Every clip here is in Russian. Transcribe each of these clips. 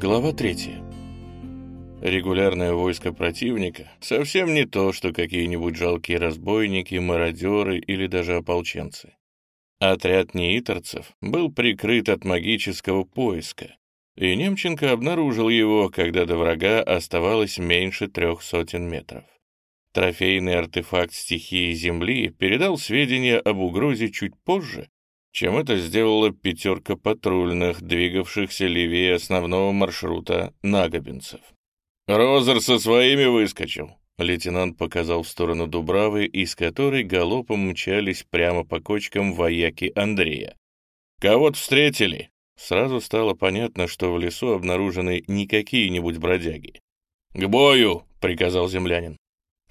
Глава 3. Регулярное войско противника совсем не то, что какие-нибудь жалкие разбойники, мародеры или даже ополченцы. Отряд неиторцев был прикрыт от магического поиска, и Немченко обнаружил его, когда до врага оставалось меньше трех сотен метров. Трофейный артефакт стихии Земли передал сведения об угрозе чуть позже, чем это сделала пятерка патрульных, двигавшихся левее основного маршрута нагобинцев. «Розер со своими выскочил», — лейтенант показал в сторону Дубравы, из которой галопом мчались прямо по кочкам вояки Андрея. «Кого-то встретили?» Сразу стало понятно, что в лесу обнаружены не какие-нибудь бродяги. «К бою!» — приказал землянин.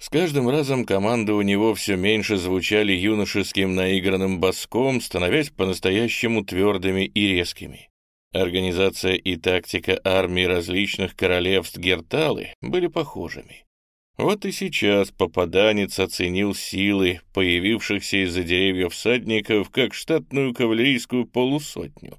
С каждым разом команды у него все меньше звучали юношеским наигранным баском, становясь по-настоящему твердыми и резкими. Организация и тактика армий различных королевств Герталы были похожими. Вот и сейчас попаданец оценил силы, появившихся из-за деревьев всадников, как штатную кавалерийскую полусотню,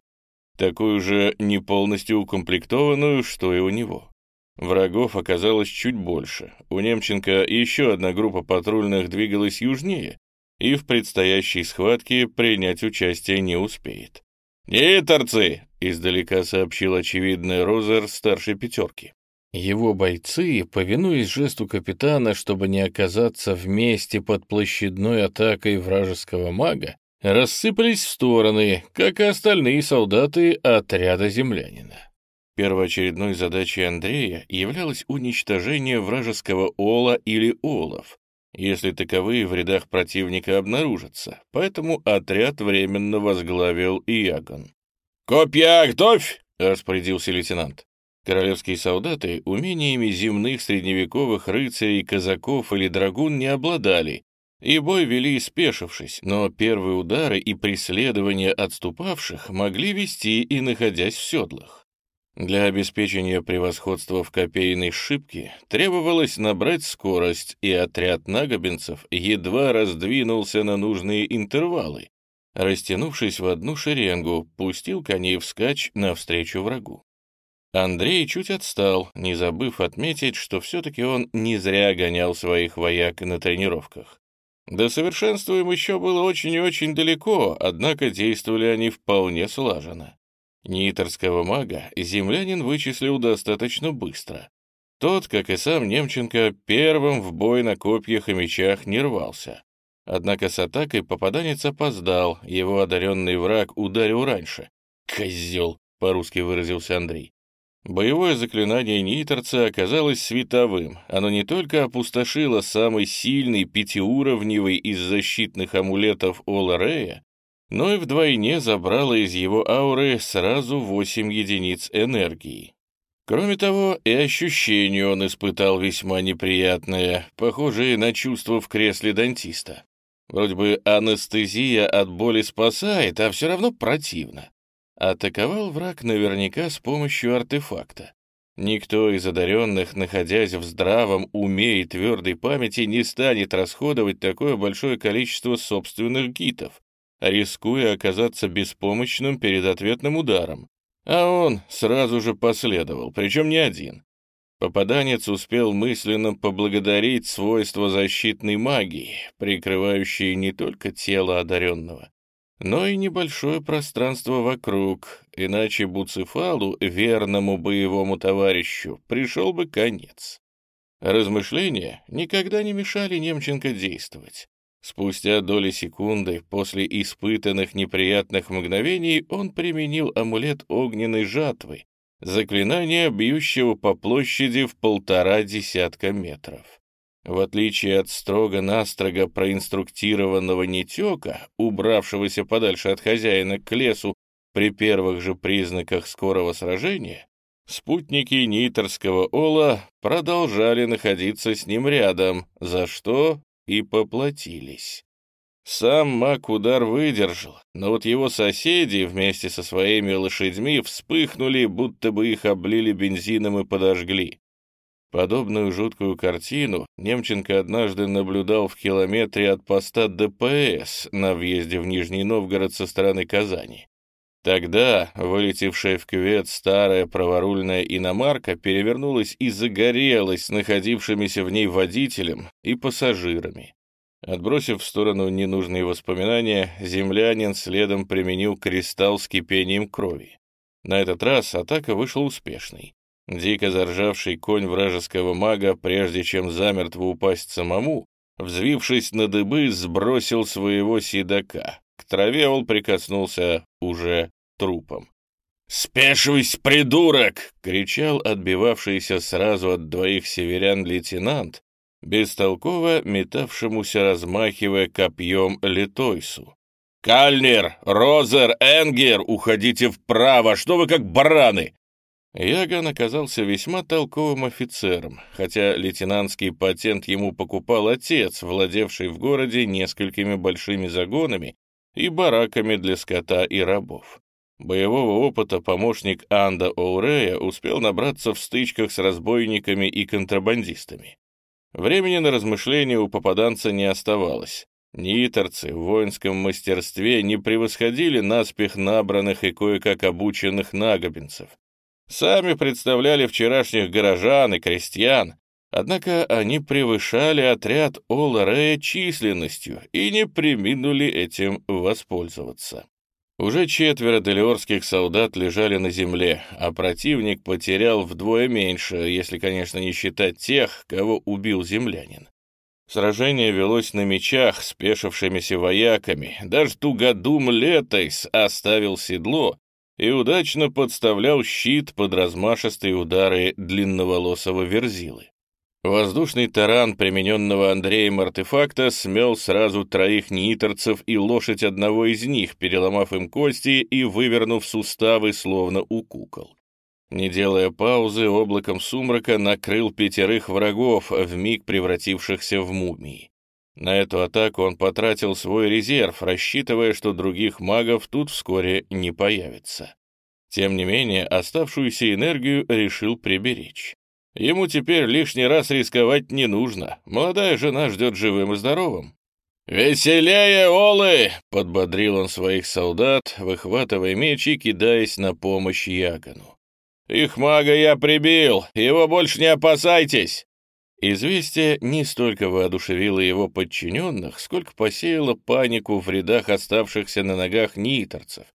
такую же не полностью укомплектованную, что и у него. Врагов оказалось чуть больше. У Немченко еще одна группа патрульных двигалась южнее, и в предстоящей схватке принять участие не успеет. «Ниторцы!» — издалека сообщил очевидный Розер старшей пятерки. Его бойцы, повинуясь жесту капитана, чтобы не оказаться вместе под площадной атакой вражеского мага, рассыпались в стороны, как и остальные солдаты отряда землянина. Первоочередной задачей Андрея являлось уничтожение вражеского ола или олов, если таковые в рядах противника обнаружатся, поэтому отряд временно возглавил Иагон. «Копья готовь!» — распорядился лейтенант. Королевские солдаты умениями земных средневековых рыцарей, казаков или драгун не обладали, и бой вели спешившись, но первые удары и преследования отступавших могли вести и находясь в седлах. Для обеспечения превосходства в копейной шибке требовалось набрать скорость, и отряд нагобинцев едва раздвинулся на нужные интервалы. Растянувшись в одну шеренгу, пустил коней вскачь навстречу врагу. Андрей чуть отстал, не забыв отметить, что все-таки он не зря гонял своих вояк на тренировках. До совершенства им еще было очень и очень далеко, однако действовали они вполне слаженно. Ниторского мага землянин вычислил достаточно быстро. Тот, как и сам Немченко, первым в бой на копьях и мечах не рвался. Однако с атакой попаданец опоздал, его одаренный враг ударил раньше. «Козел!» — по-русски выразился Андрей. Боевое заклинание Ниторца оказалось световым. Оно не только опустошило самый сильный пятиуровневый из защитных амулетов Ола Рея, но и вдвойне забрала из его ауры сразу восемь единиц энергии. Кроме того, и ощущение он испытал весьма неприятное, похожее на чувство в кресле дантиста. Вроде бы анестезия от боли спасает, а все равно противно. Атаковал враг наверняка с помощью артефакта. Никто из одаренных, находясь в здравом уме и твердой памяти, не станет расходовать такое большое количество собственных гитов, рискуя оказаться беспомощным перед ответным ударом. А он сразу же последовал, причем не один. Попаданец успел мысленно поблагодарить свойства защитной магии, прикрывающие не только тело одаренного, но и небольшое пространство вокруг, иначе Буцефалу, верному боевому товарищу, пришел бы конец. Размышления никогда не мешали Немченко действовать. Спустя доли секунды после испытанных неприятных мгновений он применил амулет огненной жатвы, заклинание, бьющего по площади в полтора десятка метров. В отличие от строго-настрого проинструктированного нетека, убравшегося подальше от хозяина к лесу при первых же признаках скорого сражения, спутники Нитерского Ола продолжали находиться с ним рядом, за что и поплатились. Сам маг удар выдержал, но вот его соседи вместе со своими лошадьми вспыхнули, будто бы их облили бензином и подожгли. Подобную жуткую картину Немченко однажды наблюдал в километре от поста ДПС на въезде в Нижний Новгород со стороны Казани. Тогда вылетевшая в кювет старая праворульная иномарка перевернулась и загорелась с находившимися в ней водителем и пассажирами. Отбросив в сторону ненужные воспоминания, землянин следом применил кристалл с кипением крови. На этот раз атака вышла успешной. Дико заржавший конь вражеского мага, прежде чем замертво упасть самому, взвившись на дыбы, сбросил своего седока. К траве он прикоснулся уже трупом. «Спешивайся, придурок!» — кричал отбивавшийся сразу от двоих северян лейтенант, бестолково метавшемуся, размахивая копьем Литойсу. «Кальнер! Розер! Энгер! Уходите вправо! Что вы как бараны!» Яган оказался весьма толковым офицером, хотя лейтенантский патент ему покупал отец, владевший в городе несколькими большими загонами и бараками для скота и рабов. Боевого опыта помощник Анда Оурея успел набраться в стычках с разбойниками и контрабандистами. Времени на размышления у попаданца не оставалось. Ниторцы в воинском мастерстве не превосходили наспех набранных и кое-как обученных нагобинцев. Сами представляли вчерашних горожан и крестьян, однако они превышали отряд Ола численностью и не приминули этим воспользоваться. Уже четверо делиорских солдат лежали на земле, а противник потерял вдвое меньше, если, конечно, не считать тех, кого убил землянин. Сражение велось на мечах, спешившимися вояками. Даже тугодум Летойс оставил седло и удачно подставлял щит под размашистые удары длинноволосого верзилы. Воздушный таран, примененного Андреем артефакта, смел сразу троих ниторцев и лошадь одного из них, переломав им кости и вывернув суставы, словно у кукол. Не делая паузы, облаком сумрака накрыл пятерых врагов, вмиг превратившихся в мумии. На эту атаку он потратил свой резерв, рассчитывая, что других магов тут вскоре не появится. Тем не менее, оставшуюся энергию решил приберечь. Ему теперь лишний раз рисковать не нужно. Молодая жена ждет живым и здоровым. «Веселее, Олы!» — подбодрил он своих солдат, выхватывая меч и кидаясь на помощь Ягану. «Их мага я прибил! Его больше не опасайтесь!» Известие не столько воодушевило его подчиненных, сколько посеяло панику в рядах оставшихся на ногах ниторцев,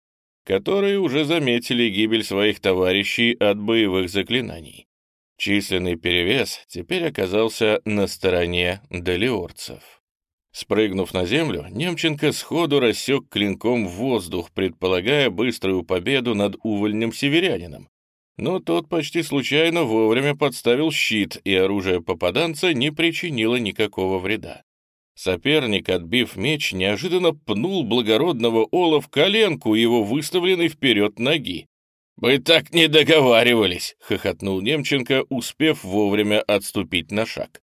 которые уже заметили гибель своих товарищей от боевых заклинаний. Численный перевес теперь оказался на стороне долиорцев. Спрыгнув на землю, Немченко сходу рассек клинком в воздух, предполагая быструю победу над увольнем северянином. Но тот почти случайно вовремя подставил щит, и оружие попаданца не причинило никакого вреда. Соперник, отбив меч, неожиданно пнул благородного Ола в коленку его выставленной вперед ноги. «Мы так не договаривались!» — хохотнул Немченко, успев вовремя отступить на шаг.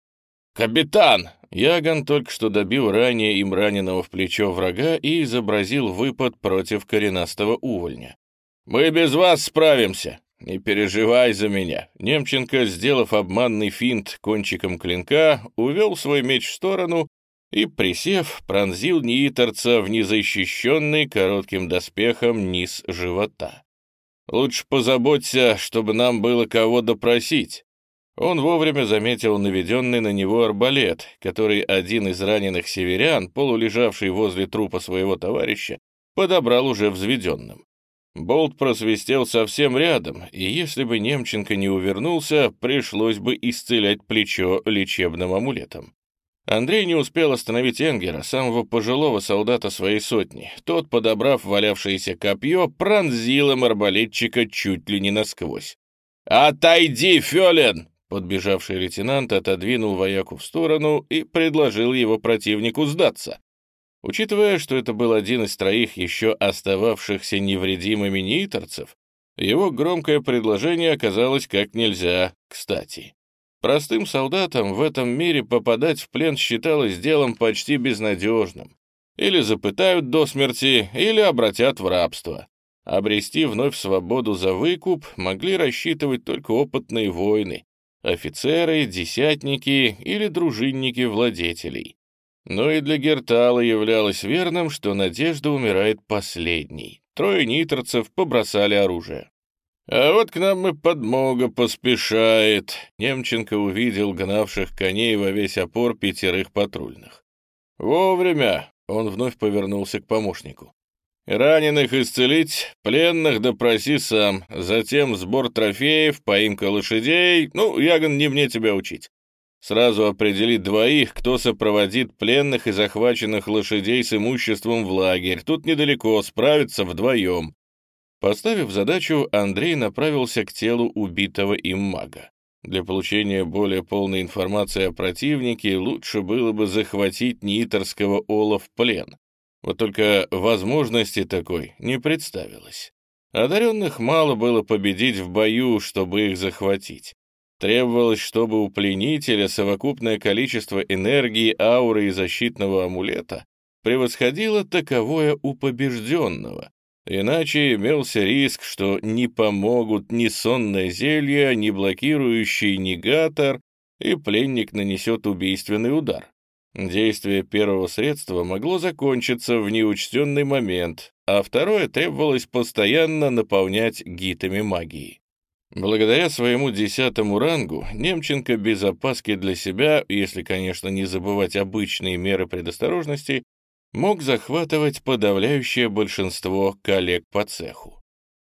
«Капитан!» Яган только что добил ранее им раненого в плечо врага и изобразил выпад против коренастого увольня. «Мы без вас справимся! Не переживай за меня!» Немченко, сделав обманный финт кончиком клинка, увел свой меч в сторону и, присев, пронзил Нииторца в незащищенный коротким доспехом низ живота. Лучше позаботься, чтобы нам было кого допросить». Он вовремя заметил наведенный на него арбалет, который один из раненых северян, полулежавший возле трупа своего товарища, подобрал уже взведенным. Болт просвистел совсем рядом, и если бы Немченко не увернулся, пришлось бы исцелять плечо лечебным амулетом. Андрей не успел остановить Энгера, самого пожилого солдата своей сотни. Тот, подобрав валявшееся копье, пронзил им арбалетчика чуть ли не насквозь. «Отойди, Фёлен!» Подбежавший лейтенант отодвинул вояку в сторону и предложил его противнику сдаться. Учитывая, что это был один из троих еще остававшихся невредимыми ниторцев, его громкое предложение оказалось как нельзя кстати. Простым солдатам в этом мире попадать в плен считалось делом почти безнадежным. Или запытают до смерти, или обратят в рабство. Обрести вновь свободу за выкуп могли рассчитывать только опытные воины, офицеры, десятники или дружинники владетелей. Но и для Гертала являлось верным, что надежда умирает последней. трое нитерцев побросали оружие. «А вот к нам и подмога поспешает», — Немченко увидел гнавших коней во весь опор пятерых патрульных. «Вовремя!» — он вновь повернулся к помощнику. «Раненых исцелить, пленных допроси сам, затем сбор трофеев, поимка лошадей. Ну, Ягон, не мне тебя учить. Сразу определить двоих, кто сопроводит пленных и захваченных лошадей с имуществом в лагерь. Тут недалеко, справиться вдвоем». Поставив задачу, Андрей направился к телу убитого им мага. Для получения более полной информации о противнике лучше было бы захватить Нитерского Ола в плен. Вот только возможности такой не представилось. Одаренных мало было победить в бою, чтобы их захватить. Требовалось, чтобы у пленителя совокупное количество энергии, ауры и защитного амулета превосходило таковое у побежденного, Иначе имелся риск, что не помогут ни сонное зелье, ни блокирующий негатор, и пленник нанесет убийственный удар. Действие первого средства могло закончиться в неучтенный момент, а второе требовалось постоянно наполнять гитами магии. Благодаря своему десятому рангу Немченко без опаски для себя, если, конечно, не забывать обычные меры предосторожности, мог захватывать подавляющее большинство коллег по цеху.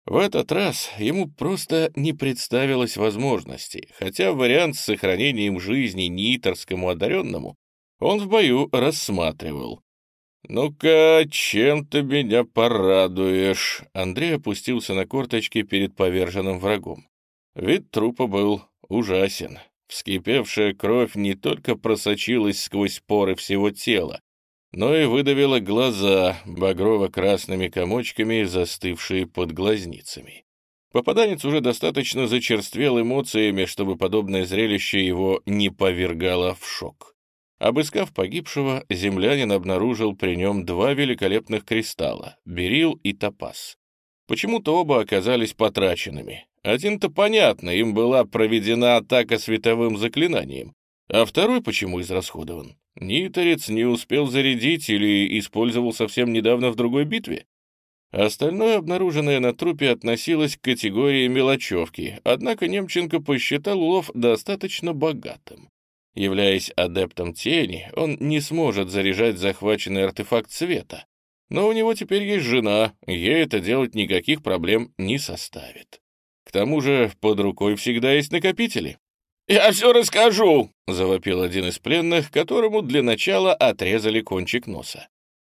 В этот раз ему просто не представилось возможности, хотя вариант с сохранением жизни ниторскому одаренному он в бою рассматривал. «Ну-ка, чем ты меня порадуешь?» Андрей опустился на корточки перед поверженным врагом. Вид трупа был ужасен. Вскипевшая кровь не только просочилась сквозь поры всего тела, но и выдавила глаза багрово-красными комочками, застывшие под глазницами. Попаданец уже достаточно зачерствел эмоциями, чтобы подобное зрелище его не повергало в шок. Обыскав погибшего, землянин обнаружил при нем два великолепных кристалла — берил и топаз. Почему-то оба оказались потраченными. Один-то понятно, им была проведена атака световым заклинанием, а второй почему израсходован? Ниторец не успел зарядить или использовал совсем недавно в другой битве? Остальное, обнаруженное на трупе, относилось к категории мелочевки, однако Немченко посчитал улов достаточно богатым. Являясь адептом тени, он не сможет заряжать захваченный артефакт света. Но у него теперь есть жена, ей это делать никаких проблем не составит. К тому же под рукой всегда есть накопители. «Я все расскажу!» — завопил один из пленных, которому для начала отрезали кончик носа.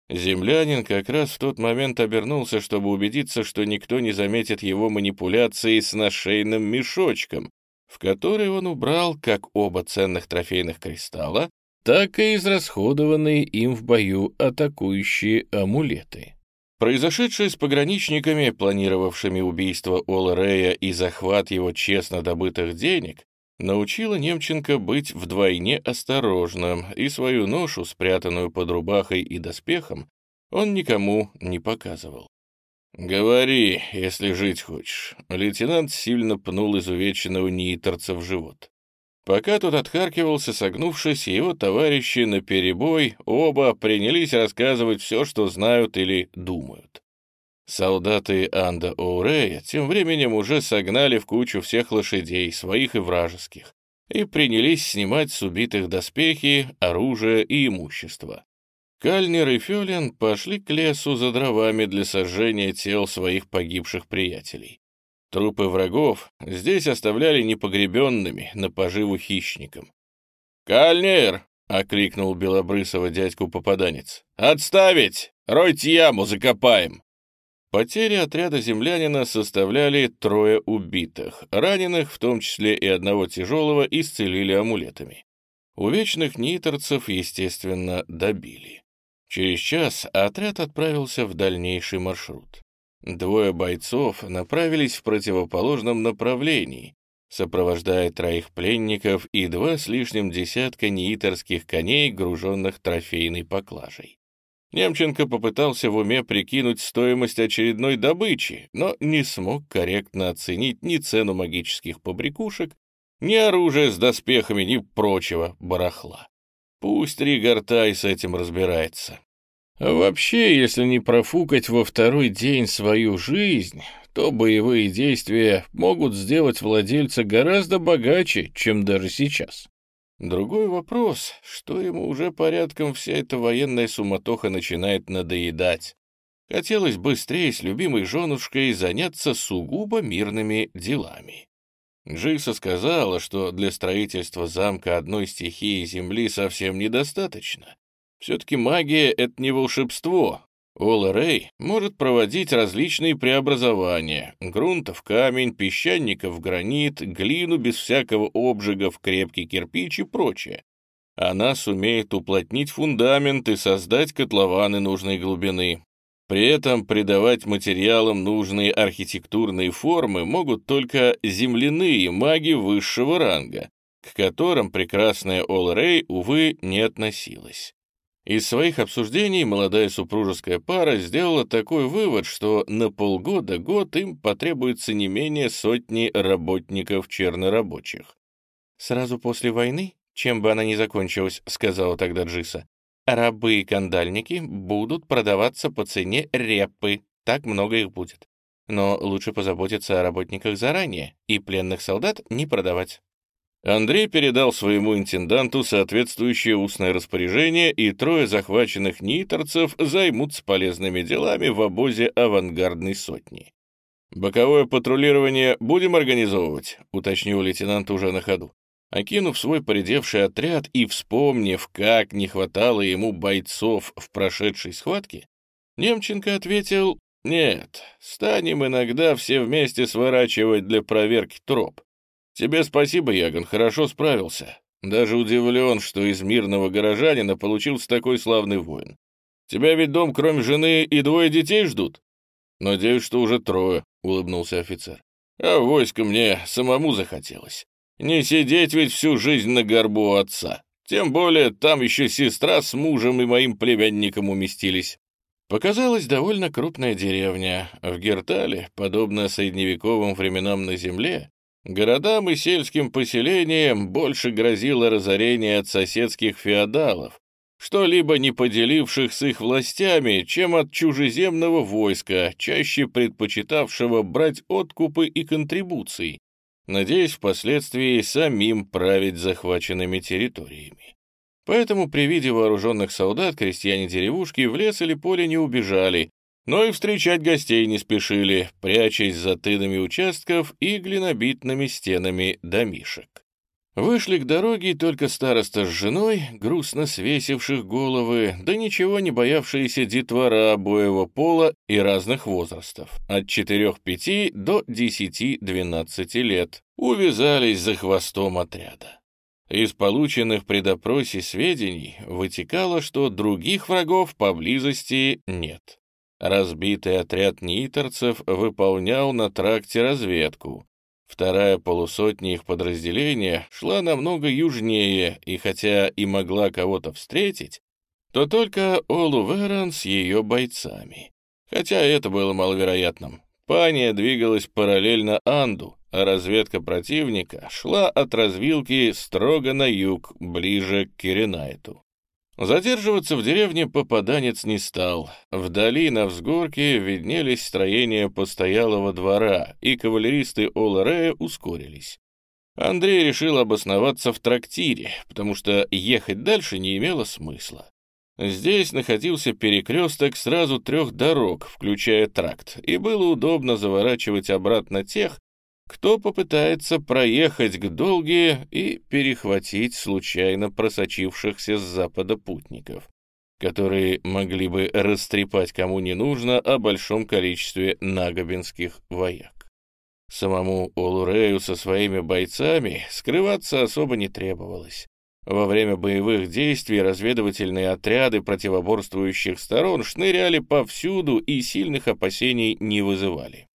Землянин как раз в тот момент обернулся, чтобы убедиться, что никто не заметит его манипуляции с нашейным мешочком, в который он убрал как оба ценных трофейных кристалла, так и израсходованные им в бою атакующие амулеты. Произошедшее с пограничниками, планировавшими убийство Ола Рея и захват его честно добытых денег, научила Немченко быть вдвойне осторожным, и свою ношу, спрятанную под рубахой и доспехом, он никому не показывал. «Говори, если жить хочешь». Лейтенант сильно пнул изувеченного неиторца в живот. Пока тот отхаркивался, согнувшись, его товарищи наперебой оба принялись рассказывать все, что знают или думают. Солдаты Анда Оурея тем временем уже согнали в кучу всех лошадей, своих и вражеских, и принялись снимать с убитых доспехи, оружие и имущество. Кальнер и Фёлин пошли к лесу за дровами для сожжения тел своих погибших приятелей. Трупы врагов здесь оставляли непогребенными на поживу хищникам. «Кальнер!» — окликнул белобрысого дядьку попаданец. «Отставить! Ройте яму, закопаем!» Потери отряда землянина составляли трое убитых, раненых, в том числе и одного тяжелого, исцелили амулетами. Увечных ниторцев, естественно, добили. Через час отряд отправился в дальнейший маршрут. Двое бойцов направились в противоположном направлении, сопровождая троих пленников и два с лишним десятка неиторских коней, груженных трофейной поклажей. Немченко попытался в уме прикинуть стоимость очередной добычи, но не смог корректно оценить ни цену магических побрякушек, ни оружия с доспехами, ни прочего барахла. Пусть Ригартай с этим разбирается. А вообще, если не профукать во второй день свою жизнь, то боевые действия могут сделать владельца гораздо богаче, чем даже сейчас. Другой вопрос, что ему уже порядком вся эта военная суматоха начинает надоедать. Хотелось быстрее с любимой женушкой заняться сугубо мирными делами. Джиса сказала, что для строительства замка одной стихии Земли совсем недостаточно. Все-таки магия — это не волшебство. Ола Рэй может проводить различные преобразования — грунта в камень, песчаника в гранит, глину без всякого обжига в крепкий кирпич и прочее. Она сумеет уплотнить фундамент и создать котлованы нужной глубины. При этом придавать материалам нужные архитектурные формы могут только земляные маги высшего ранга, к которым прекрасная Ол Рэй, увы, не относилась. Из своих обсуждений молодая супружеская пара сделала такой вывод, что на полгода-год им потребуется не менее сотни работников-чернорабочих. «Сразу после войны, чем бы она ни закончилась», — сказала тогда Джиса, «рабы и кандальники будут продаваться по цене репы, так много их будет. Но лучше позаботиться о работниках заранее и пленных солдат не продавать». Андрей передал своему интенданту соответствующее устное распоряжение, и трое захваченных ниторцев займутся полезными делами в обозе авангардной сотни. «Боковое патрулирование будем организовывать», — уточнил лейтенант уже на ходу. Окинув свой поредевший отряд и вспомнив, как не хватало ему бойцов в прошедшей схватке, Немченко ответил «Нет, станем иногда все вместе сворачивать для проверки троп. «Тебе спасибо, Ягон, хорошо справился. Даже удивлен, что из мирного горожанина получился такой славный воин. Тебя ведь дом, кроме жены, и двое детей ждут?» «Надеюсь, что уже трое», — улыбнулся офицер. «А войско мне самому захотелось. Не сидеть ведь всю жизнь на горбу отца. Тем более там еще сестра с мужем и моим племянником уместились». Показалась довольно крупная деревня. В Гертале, подобно средневековым временам на земле, Городам и сельским поселениям больше грозило разорение от соседских феодалов, что-либо не поделивших с их властями, чем от чужеземного войска, чаще предпочитавшего брать откупы и контрибуции, надеясь впоследствии самим править захваченными территориями. Поэтому при виде вооруженных солдат крестьяне деревушки в лес или поле не убежали, но и встречать гостей не спешили, прячась за тынами участков и глинобитными стенами домишек. Вышли к дороге только староста с женой, грустно свесивших головы, да ничего не боявшиеся детвора обоего пола и разных возрастов, от 4-5 до 10-12 лет, увязались за хвостом отряда. Из полученных при допросе сведений вытекало, что других врагов поблизости нет. Разбитый отряд нитерцев выполнял на тракте разведку. Вторая полусотня их подразделения шла намного южнее, и хотя и могла кого-то встретить, то только Олу с ее бойцами. Хотя это было маловероятным. Пания двигалась параллельно Анду, а разведка противника шла от развилки строго на юг, ближе к Киренайту. Задерживаться в деревне попаданец не стал. Вдали на взгорке виднелись строения постоялого двора, и кавалеристы Оларея ускорились. Андрей решил обосноваться в трактире, потому что ехать дальше не имело смысла. Здесь находился перекресток сразу трех дорог, включая тракт, и было удобно заворачивать обратно тех, кто попытается проехать к Долге и перехватить случайно просочившихся с запада путников, которые могли бы растрепать кому не нужно о большом количестве нагобинских вояк. Самому Олурею со своими бойцами скрываться особо не требовалось. Во время боевых действий разведывательные отряды противоборствующих сторон шныряли повсюду и сильных опасений не вызывали.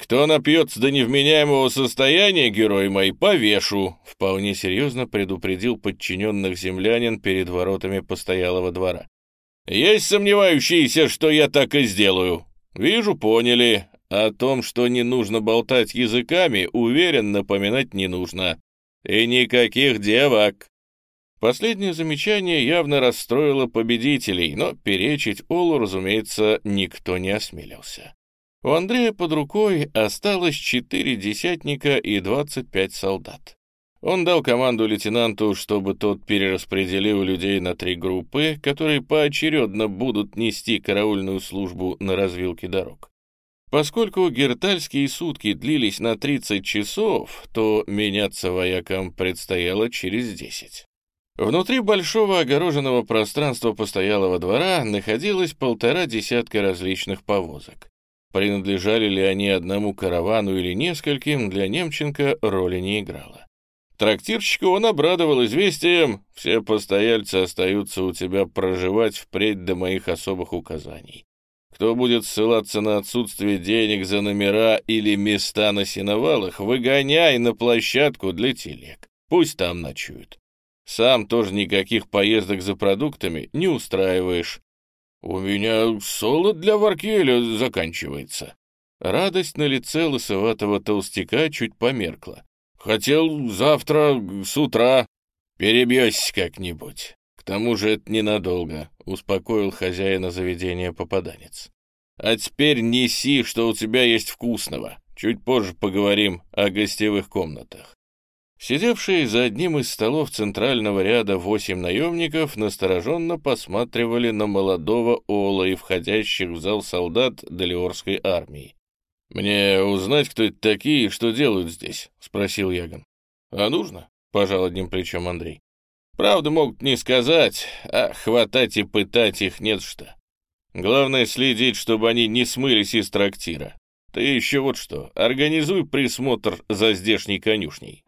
«Кто напьется до невменяемого состояния, герой мой, повешу!» Вполне серьезно предупредил подчиненных землянин перед воротами постоялого двора. «Есть сомневающиеся, что я так и сделаю. Вижу, поняли. О том, что не нужно болтать языками, уверен, напоминать не нужно. И никаких девок!» Последнее замечание явно расстроило победителей, но перечить Олу, разумеется, никто не осмелился. У Андрея под рукой осталось четыре десятника и двадцать пять солдат. Он дал команду лейтенанту, чтобы тот перераспределил людей на три группы, которые поочередно будут нести караульную службу на развилке дорог. Поскольку гертальские сутки длились на 30 часов, то меняться воякам предстояло через 10. Внутри большого огороженного пространства постоялого двора находилось полтора десятка различных повозок. Принадлежали ли они одному каравану или нескольким, для Немченко роли не играло. Трактирщика он обрадовал известием, все постояльцы остаются у тебя проживать впредь до моих особых указаний. Кто будет ссылаться на отсутствие денег за номера или места на сеновалах, выгоняй на площадку для телег. Пусть там ночуют. Сам тоже никаких поездок за продуктами не устраиваешь. У меня солод для варкеля заканчивается. Радость на лице лысоватого толстяка чуть померкла. Хотел завтра с утра. Перебьешься как-нибудь. К тому же это ненадолго, — успокоил хозяина заведения попаданец. А теперь неси, что у тебя есть вкусного. Чуть позже поговорим о гостевых комнатах. Сидевшие за одним из столов центрального ряда восемь наемников настороженно посматривали на молодого Ола и входящих в зал солдат Делиорской армии. «Мне узнать, кто это такие и что делают здесь?» — спросил Яган. «А нужно?» — пожал одним плечом Андрей. Правда, могут не сказать, а хватать и пытать их нет что. Главное следить, чтобы они не смылись из трактира. Ты еще вот что, организуй присмотр за здешней конюшней.